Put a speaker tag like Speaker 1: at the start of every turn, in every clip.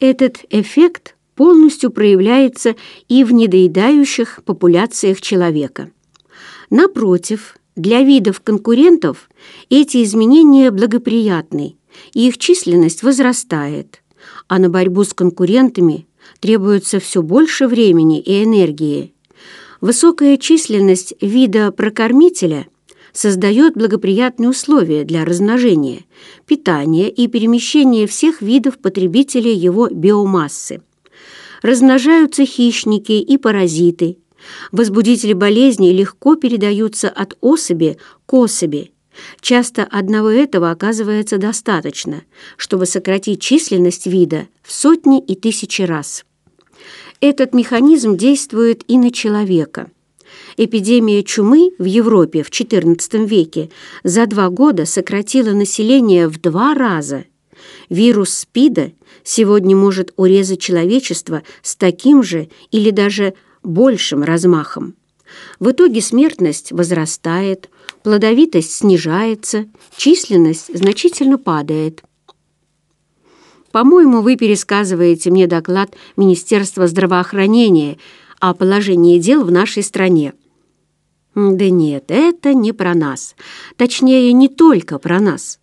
Speaker 1: Этот эффект полностью проявляется и в недоедающих популяциях человека. Напротив, для видов конкурентов эти изменения благоприятны, и их численность возрастает, а на борьбу с конкурентами требуется все больше времени и энергии. Высокая численность вида прокормителя создает благоприятные условия для размножения, питания и перемещения всех видов потребителей его биомассы. Размножаются хищники и паразиты. Возбудители болезней легко передаются от особи к особи. Часто одного этого оказывается достаточно, чтобы сократить численность вида в сотни и тысячи раз. Этот механизм действует и на человека. Эпидемия чумы в Европе в XIV веке за два года сократила население в два раза. Вирус СПИДа сегодня может урезать человечество с таким же или даже большим размахом. В итоге смертность возрастает, плодовитость снижается, численность значительно падает. По-моему, вы пересказываете мне доклад Министерства здравоохранения о положении дел в нашей стране. Да нет, это не про нас. Точнее, не только про нас.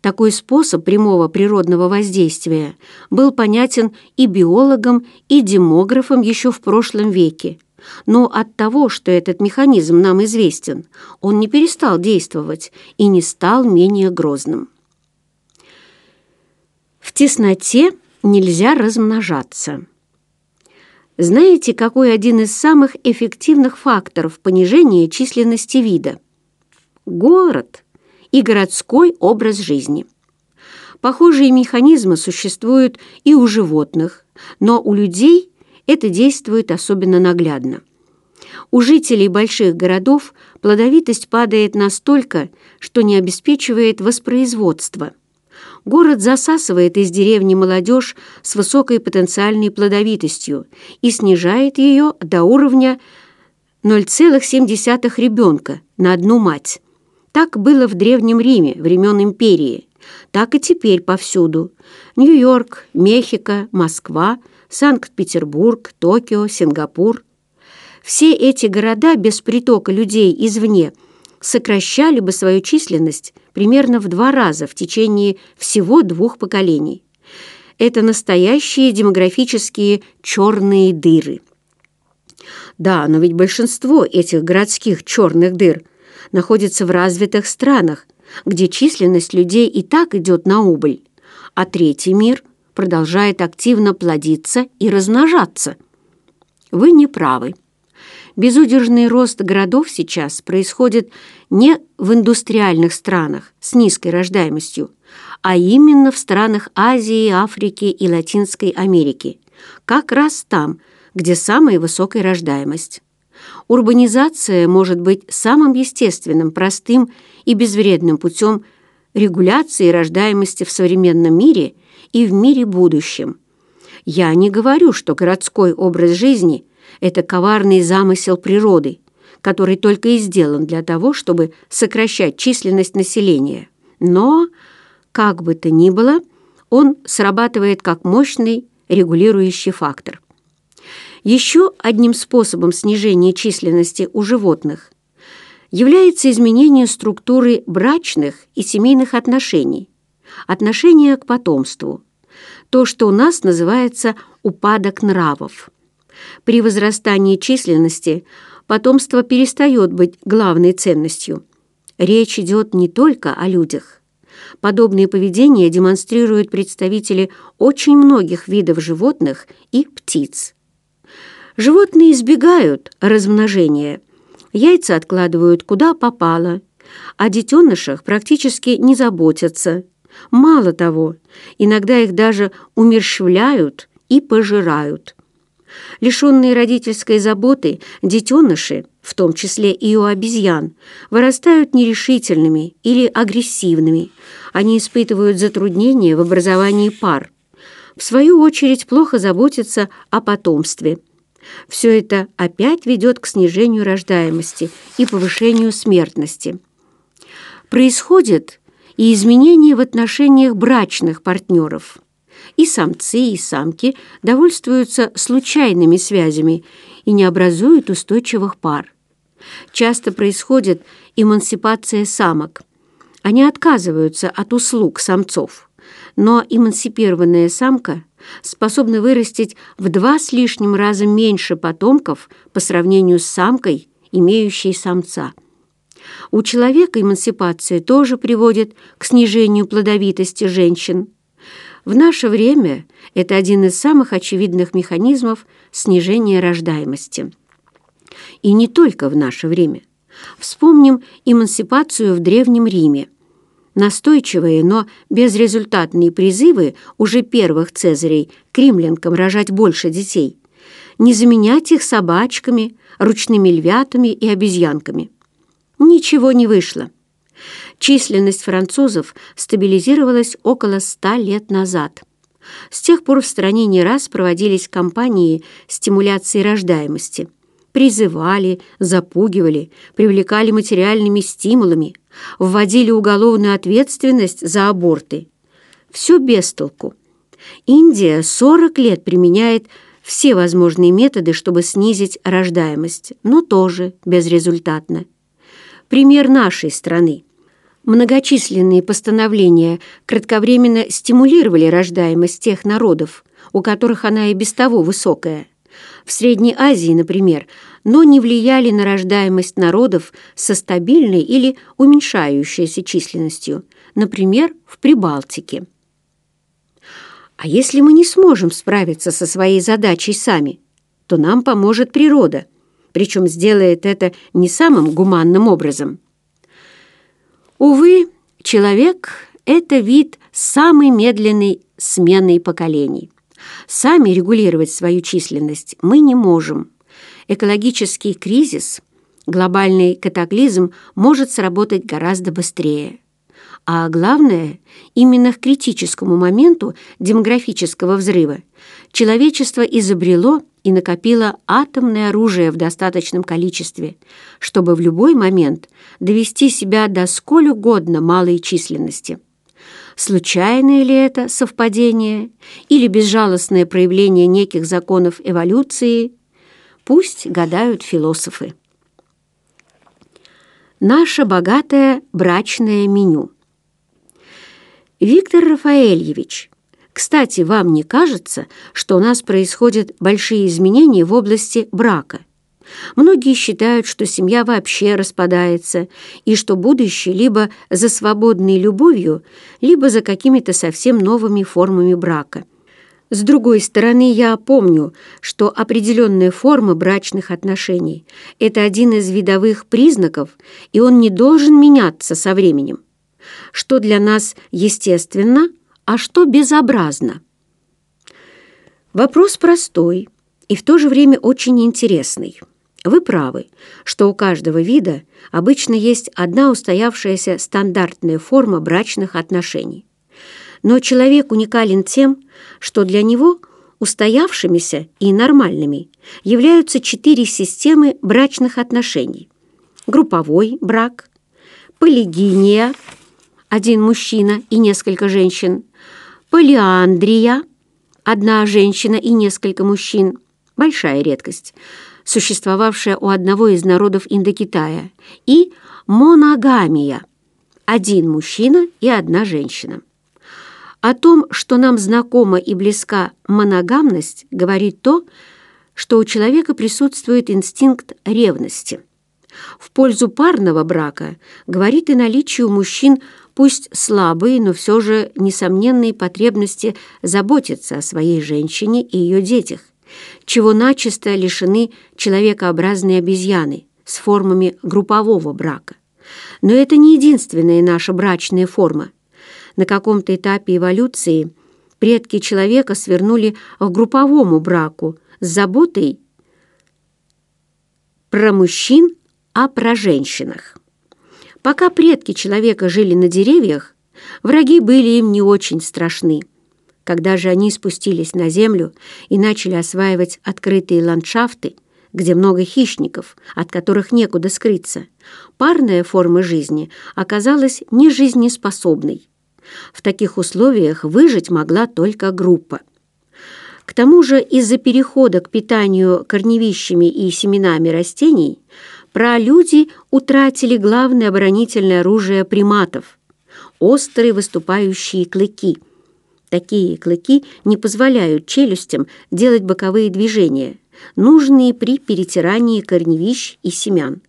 Speaker 1: Такой способ прямого природного воздействия был понятен и биологам, и демографам еще в прошлом веке. Но от того, что этот механизм нам известен, он не перестал действовать и не стал менее грозным. В тесноте нельзя размножаться. Знаете, какой один из самых эффективных факторов понижения численности вида? Город и городской образ жизни. Похожие механизмы существуют и у животных, но у людей это действует особенно наглядно. У жителей больших городов плодовитость падает настолько, что не обеспечивает воспроизводство – Город засасывает из деревни молодежь с высокой потенциальной плодовитостью и снижает ее до уровня 0,7 ребенка на одну мать. Так было в Древнем Риме, времен империи. Так и теперь повсюду. Нью-Йорк, Мехико, Москва, Санкт-Петербург, Токио, Сингапур. Все эти города без притока людей извне сокращали бы свою численность примерно в два раза в течение всего двух поколений. Это настоящие демографические черные дыры. Да, но ведь большинство этих городских черных дыр находится в развитых странах, где численность людей и так идет на убыль, а третий мир продолжает активно плодиться и размножаться. Вы не правы. Безудержный рост городов сейчас происходит не в индустриальных странах с низкой рождаемостью, а именно в странах Азии, Африки и Латинской Америки, как раз там, где самая высокая рождаемость. Урбанизация может быть самым естественным, простым и безвредным путем регуляции рождаемости в современном мире и в мире будущем. Я не говорю, что городской образ жизни – это коварный замысел природы, который только и сделан для того, чтобы сокращать численность населения. Но, как бы то ни было, он срабатывает как мощный регулирующий фактор. Еще одним способом снижения численности у животных является изменение структуры брачных и семейных отношений, отношения к потомству, то, что у нас называется упадок нравов. При возрастании численности потомство перестает быть главной ценностью. Речь идет не только о людях. Подобное поведение демонстрируют представители очень многих видов животных и птиц. Животные избегают размножения. Яйца откладывают куда попало. О детенышах практически не заботятся. Мало того, иногда их даже умерщвляют и пожирают. Лишенные родительской заботы, детеныши, в том числе и у обезьян, вырастают нерешительными или агрессивными. Они испытывают затруднения в образовании пар. В свою очередь плохо заботятся о потомстве. Все это опять ведет к снижению рождаемости и повышению смертности. Происходит и изменения в отношениях брачных партнеров. И самцы, и самки довольствуются случайными связями и не образуют устойчивых пар. Часто происходит эмансипация самок. Они отказываются от услуг самцов, но эмансипированная самка способна вырастить в два с лишним раза меньше потомков по сравнению с самкой, имеющей самца. У человека эмансипация тоже приводит к снижению плодовитости женщин. В наше время это один из самых очевидных механизмов снижения рождаемости. И не только в наше время. Вспомним эмансипацию в Древнем Риме. Настойчивые, но безрезультатные призывы уже первых цезарей к римлянкам рожать больше детей. Не заменять их собачками, ручными львятами и обезьянками. Ничего не вышло. Численность французов стабилизировалась около ста лет назад. С тех пор в стране не раз проводились кампании стимуляции рождаемости. Призывали, запугивали, привлекали материальными стимулами, вводили уголовную ответственность за аборты. Все без толку. Индия 40 лет применяет все возможные методы, чтобы снизить рождаемость, но тоже безрезультатно. Пример нашей страны. Многочисленные постановления кратковременно стимулировали рождаемость тех народов, у которых она и без того высокая. В Средней Азии, например, но не влияли на рождаемость народов со стабильной или уменьшающейся численностью, например, в Прибалтике. А если мы не сможем справиться со своей задачей сами, то нам поможет природа, причем сделает это не самым гуманным образом. Увы, человек — это вид самой медленной сменой поколений. Сами регулировать свою численность мы не можем. Экологический кризис, глобальный катаклизм может сработать гораздо быстрее. А главное, именно к критическому моменту демографического взрыва человечество изобрело и накопило атомное оружие в достаточном количестве, чтобы в любой момент довести себя до сколь угодно малой численности. Случайное ли это совпадение или безжалостное проявление неких законов эволюции, пусть гадают философы. Наше богатое брачное меню – Виктор Рафаэльевич, кстати, вам не кажется, что у нас происходят большие изменения в области брака? Многие считают, что семья вообще распадается, и что будущее либо за свободной любовью, либо за какими-то совсем новыми формами брака. С другой стороны, я помню, что определенная форма брачных отношений – это один из видовых признаков, и он не должен меняться со временем что для нас естественно, а что безобразно. Вопрос простой и в то же время очень интересный. Вы правы, что у каждого вида обычно есть одна устоявшаяся стандартная форма брачных отношений. Но человек уникален тем, что для него устоявшимися и нормальными являются четыре системы брачных отношений. Групповой брак, полигиния, один мужчина и несколько женщин, полиандрия, одна женщина и несколько мужчин, большая редкость, существовавшая у одного из народов Индокитая, и моногамия, один мужчина и одна женщина. О том, что нам знакома и близка моногамность, говорит то, что у человека присутствует инстинкт ревности. В пользу парного брака говорит и наличие у мужчин пусть слабые, но все же несомненные потребности заботиться о своей женщине и ее детях, чего начисто лишены человекообразные обезьяны с формами группового брака. Но это не единственная наша брачная форма. На каком-то этапе эволюции предки человека свернули к групповому браку с заботой про мужчин, а про женщинах. Пока предки человека жили на деревьях, враги были им не очень страшны. Когда же они спустились на землю и начали осваивать открытые ландшафты, где много хищников, от которых некуда скрыться, парная форма жизни оказалась нежизнеспособной. В таких условиях выжить могла только группа. К тому же из-за перехода к питанию корневищами и семенами растений пролюди утратили главное оборонительное оружие приматов – острые выступающие клыки. Такие клыки не позволяют челюстям делать боковые движения, нужные при перетирании корневищ и семян.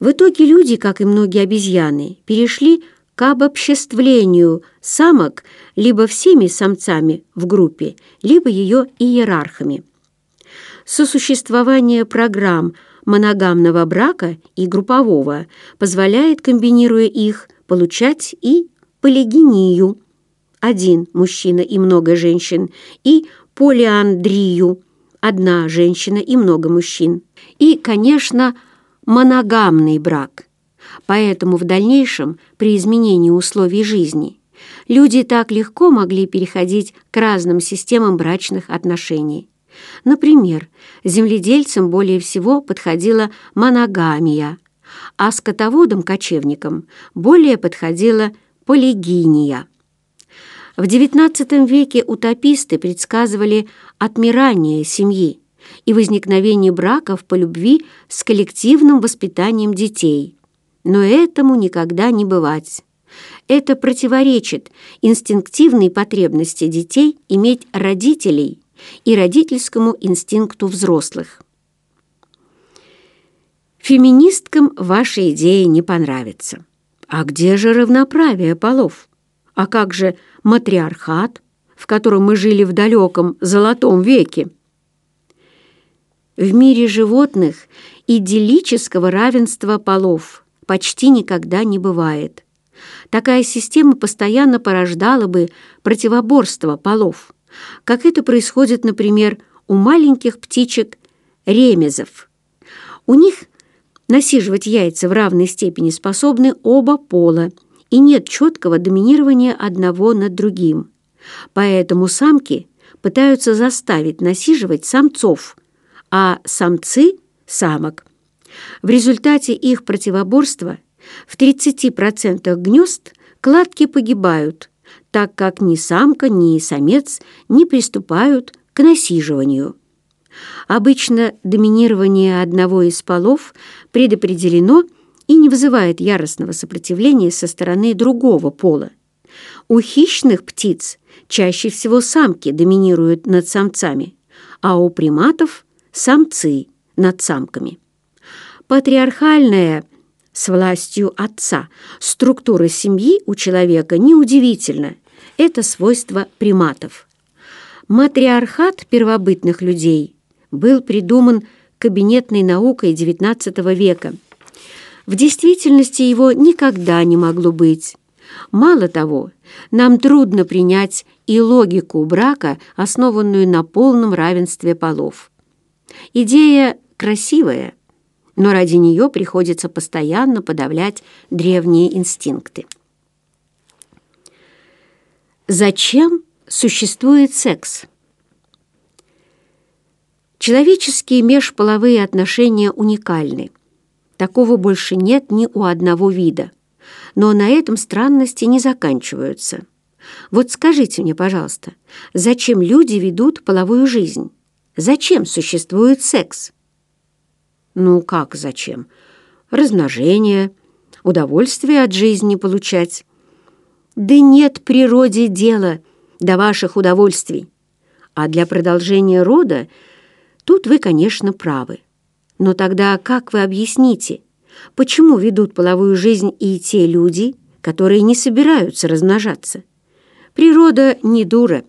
Speaker 1: В итоге люди, как и многие обезьяны, перешли к обобществлению самок либо всеми самцами в группе, либо ее иерархами. Сосуществование программ моногамного брака и группового позволяет, комбинируя их, получать и полигинию – один мужчина и много женщин, и полиандрию – одна женщина и много мужчин, и, конечно, моногамный брак – Поэтому в дальнейшем, при изменении условий жизни, люди так легко могли переходить к разным системам брачных отношений. Например, земледельцам более всего подходила моногамия, а скотоводам-кочевникам более подходила полигиния. В XIX веке утописты предсказывали отмирание семьи и возникновение браков по любви с коллективным воспитанием детей – но этому никогда не бывать. Это противоречит инстинктивной потребности детей иметь родителей и родительскому инстинкту взрослых. Феминисткам ваша идея не понравится. А где же равноправие полов? А как же матриархат, в котором мы жили в далеком золотом веке? В мире животных идиллического равенства полов – почти никогда не бывает. Такая система постоянно порождала бы противоборство полов, как это происходит, например, у маленьких птичек ремезов. У них насиживать яйца в равной степени способны оба пола, и нет четкого доминирования одного над другим. Поэтому самки пытаются заставить насиживать самцов, а самцы – самок – в результате их противоборства в 30% гнезд кладки погибают, так как ни самка, ни самец не приступают к насиживанию. Обычно доминирование одного из полов предопределено и не вызывает яростного сопротивления со стороны другого пола. У хищных птиц чаще всего самки доминируют над самцами, а у приматов – самцы над самками. Патриархальная с властью отца структура семьи у человека неудивительна. Это свойство приматов. Матриархат первобытных людей был придуман кабинетной наукой XIX века. В действительности его никогда не могло быть. Мало того, нам трудно принять и логику брака, основанную на полном равенстве полов. Идея красивая – но ради нее приходится постоянно подавлять древние инстинкты. Зачем существует секс? Человеческие межполовые отношения уникальны. Такого больше нет ни у одного вида. Но на этом странности не заканчиваются. Вот скажите мне, пожалуйста, зачем люди ведут половую жизнь? Зачем существует секс? Ну как зачем? Размножение, удовольствие от жизни получать. Да нет природе дела до ваших удовольствий. А для продолжения рода тут вы, конечно, правы. Но тогда как вы объясните, почему ведут половую жизнь и те люди, которые не собираются размножаться? Природа не дура,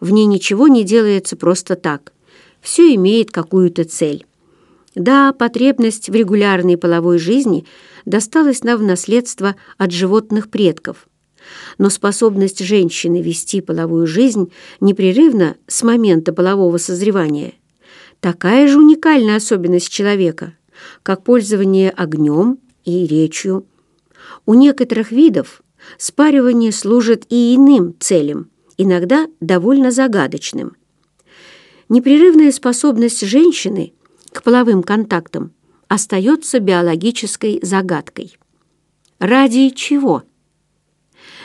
Speaker 1: в ней ничего не делается просто так. Все имеет какую-то цель. Да, потребность в регулярной половой жизни досталась нам в наследство от животных предков. Но способность женщины вести половую жизнь непрерывно с момента полового созревания такая же уникальная особенность человека, как пользование огнем и речью. У некоторых видов спаривание служит и иным целям, иногда довольно загадочным. Непрерывная способность женщины – к половым контактам остается биологической загадкой. Ради чего?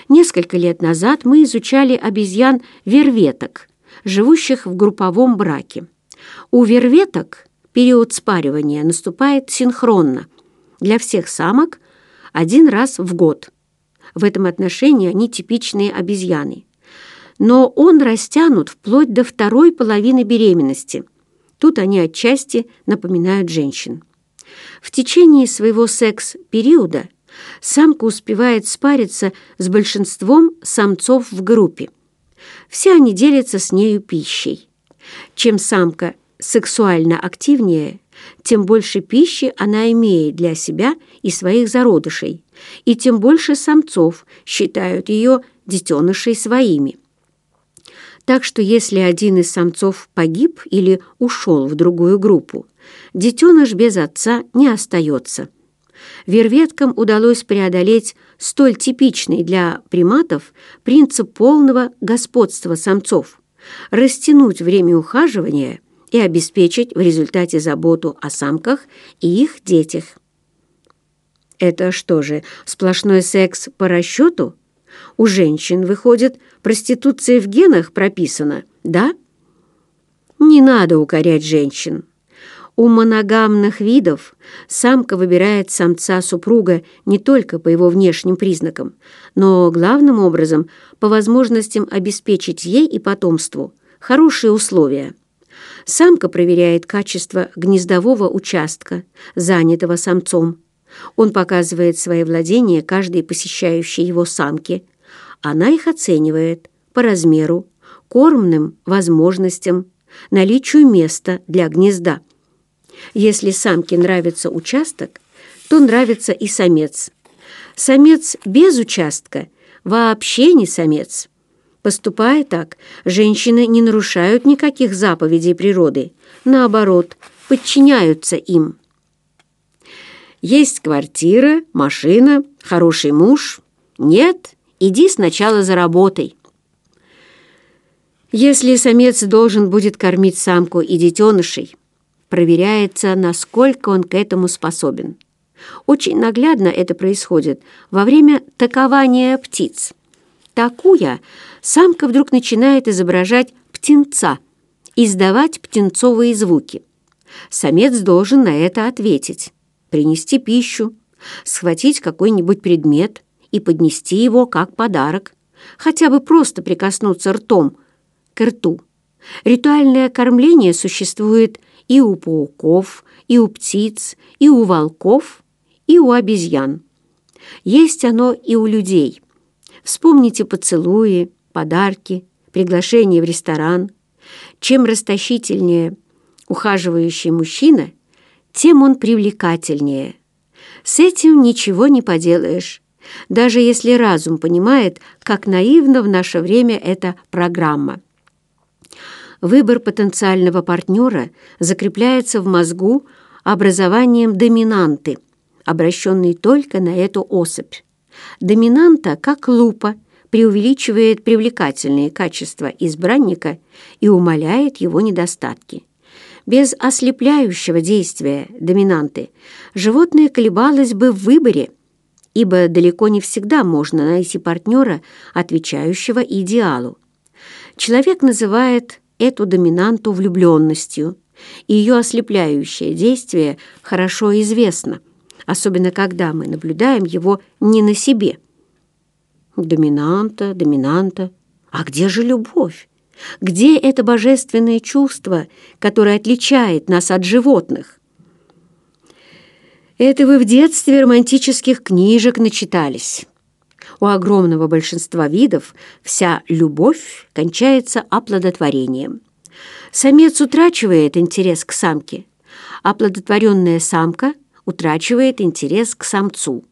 Speaker 1: Несколько лет назад мы изучали обезьян-верветок, живущих в групповом браке. У верветок период спаривания наступает синхронно. Для всех самок один раз в год. В этом отношении они типичные обезьяны. Но он растянут вплоть до второй половины беременности. Тут они отчасти напоминают женщин. В течение своего секс-периода самка успевает спариться с большинством самцов в группе. Все они делятся с нею пищей. Чем самка сексуально активнее, тем больше пищи она имеет для себя и своих зародышей, и тем больше самцов считают ее детенышей своими. Так что если один из самцов погиб или ушел в другую группу, детеныш без отца не остается. Верветкам удалось преодолеть столь типичный для приматов принцип полного господства самцов, растянуть время ухаживания и обеспечить в результате заботу о самках и их детях. Это что же, сплошной секс по расчету? У женщин, выходит, проституция в генах прописана, да? Не надо укорять женщин. У моногамных видов самка выбирает самца-супруга не только по его внешним признакам, но главным образом по возможностям обеспечить ей и потомству хорошие условия. Самка проверяет качество гнездового участка, занятого самцом. Он показывает свои владения каждой посещающей его самке. Она их оценивает по размеру, кормным возможностям, наличию места для гнезда. Если самке нравится участок, то нравится и самец. Самец без участка вообще не самец. Поступая так, женщины не нарушают никаких заповедей природы, наоборот, подчиняются им. Есть квартира, машина, хороший муж. Нет, иди сначала за работой. Если самец должен будет кормить самку и детенышей, проверяется, насколько он к этому способен. Очень наглядно это происходит во время такования птиц. Такуя, самка вдруг начинает изображать птенца, издавать птенцовые звуки. Самец должен на это ответить, принести пищу, схватить какой-нибудь предмет и поднести его как подарок, хотя бы просто прикоснуться ртом к рту. Ритуальное кормление существует и у пауков, и у птиц, и у волков, и у обезьян. Есть оно и у людей. Вспомните поцелуи, подарки, приглашения в ресторан. Чем расточительнее ухаживающий мужчина, тем он привлекательнее. С этим ничего не поделаешь, даже если разум понимает, как наивна в наше время эта программа. Выбор потенциального партнера закрепляется в мозгу образованием доминанты, обращенной только на эту особь. Доминанта, как лупа, преувеличивает привлекательные качества избранника и умаляет его недостатки. Без ослепляющего действия доминанты животное колебалось бы в выборе, ибо далеко не всегда можно найти партнера, отвечающего идеалу. Человек называет эту доминанту влюбленностью, и ее ослепляющее действие хорошо известно, особенно когда мы наблюдаем его не на себе. Доминанта, доминанта. А где же любовь? Где это божественное чувство, которое отличает нас от животных? Это вы в детстве романтических книжек начитались. У огромного большинства видов вся любовь кончается оплодотворением. Самец утрачивает интерес к самке, оплодотворенная самка утрачивает интерес к самцу.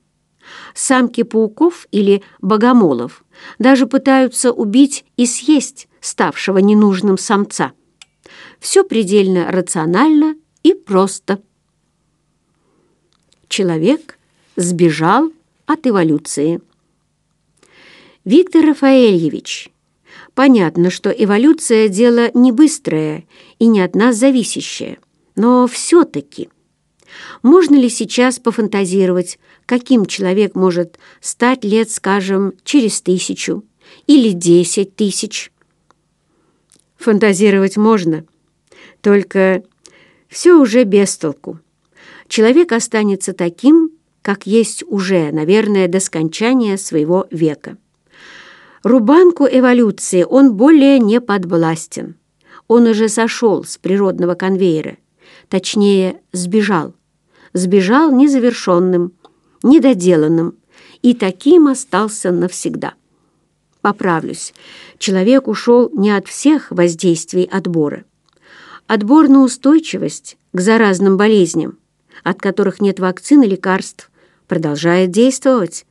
Speaker 1: Самки пауков или богомолов даже пытаются убить и съесть ставшего ненужным самца. Все предельно рационально и просто. Человек сбежал от эволюции. Виктор Рафаэльевич, понятно, что эволюция – дело не быстрое и не от нас зависящее, но все-таки Можно ли сейчас пофантазировать, каким человек может стать лет, скажем, через тысячу или десять тысяч? Фантазировать можно, только все уже без толку. Человек останется таким, как есть уже, наверное, до скончания своего века. Рубанку эволюции он более не подвластен. Он уже сошел с природного конвейера, точнее, сбежал. Сбежал незавершенным, недоделанным, и таким остался навсегда. Поправлюсь, человек ушел не от всех воздействий отбора. Отбор на устойчивость к заразным болезням, от которых нет вакцин и лекарств, продолжает действовать.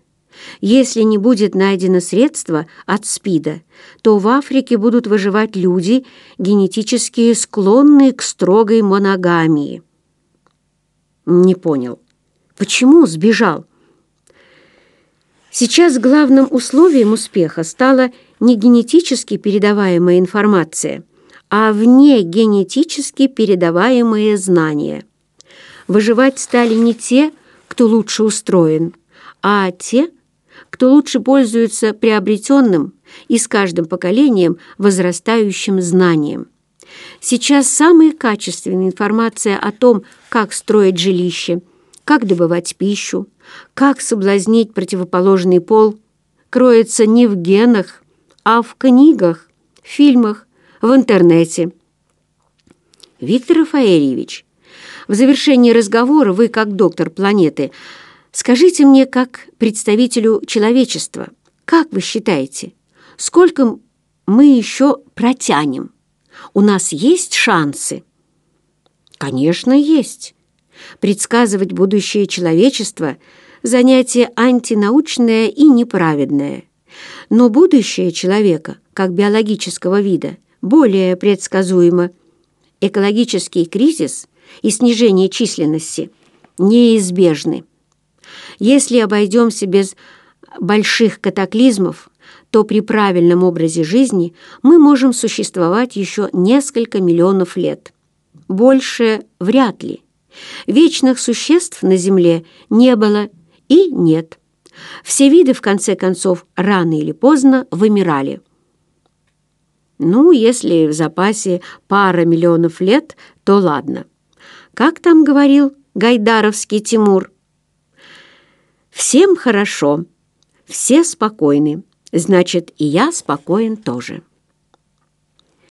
Speaker 1: Если не будет найдено средство от СПИДа, то в Африке будут выживать люди, генетически склонные к строгой моногамии. Не понял. Почему сбежал? Сейчас главным условием успеха стала не генетически передаваемая информация, а вне генетически передаваемые знания. Выживать стали не те, кто лучше устроен, а те, кто лучше пользуется приобретенным и с каждым поколением возрастающим знанием. Сейчас самая качественная информация о том, как строить жилище, как добывать пищу, как соблазнить противоположный пол, кроется не в генах, а в книгах, фильмах, в интернете. Виктор Рафаэльевич, в завершении разговора вы, как доктор планеты, скажите мне, как представителю человечества, как вы считаете, сколько мы еще протянем? У нас есть шансы? Конечно, есть. Предсказывать будущее человечества – занятие антинаучное и неправедное. Но будущее человека, как биологического вида, более предсказуемо. Экологический кризис и снижение численности неизбежны. Если обойдемся без больших катаклизмов, то при правильном образе жизни мы можем существовать еще несколько миллионов лет. Больше вряд ли. Вечных существ на Земле не было и нет. Все виды, в конце концов, рано или поздно вымирали. Ну, если в запасе пара миллионов лет, то ладно. Как там говорил Гайдаровский Тимур? Всем хорошо, все спокойны, значит, и я спокоен тоже.